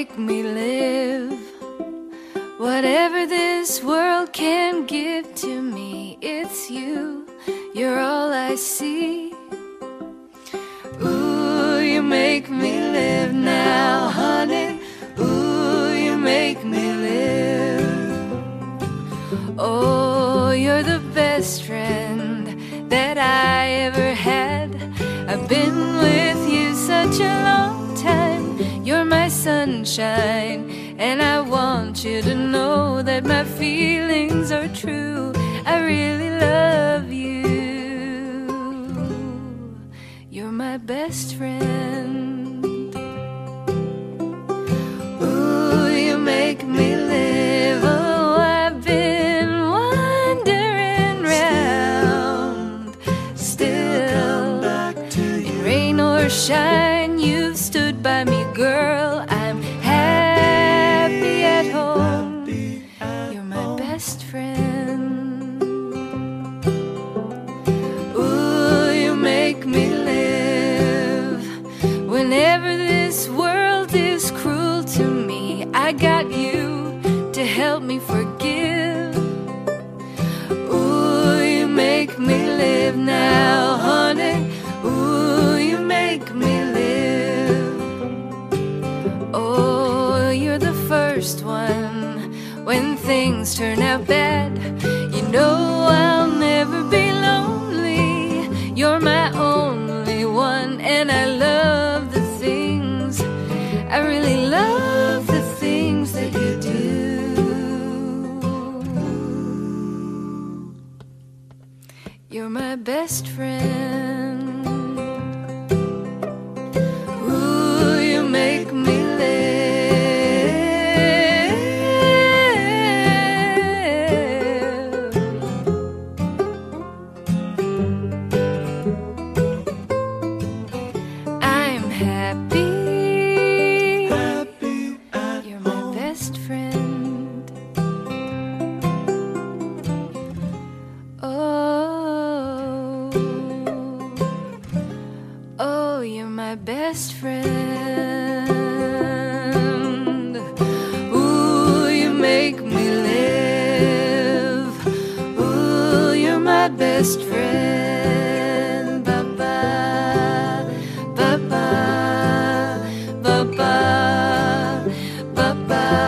make me live. Whatever this world can give to me, it's you. You're all I see. Ooh, you make me live now, honey. Ooh, you make me live. Oh, you're the best friend that I ever had. Sunshine, and I want you to know that my feelings are true. I really love you. You're my best friend. Ooh, you make me live. Oh, I've been wandering round. Still, in rain or shine, Whenever this world is cruel to me, I got you to help me forgive. Ooh, you make me live now, honey. Ooh, you make me live. Oh, you're the first one when things turn out bad. Really love the things that you do. You're my best friend. best friend. Ooh, you make me live. Ooh, you're my best friend. Ba ba, ba ba, ba ba, ba ba.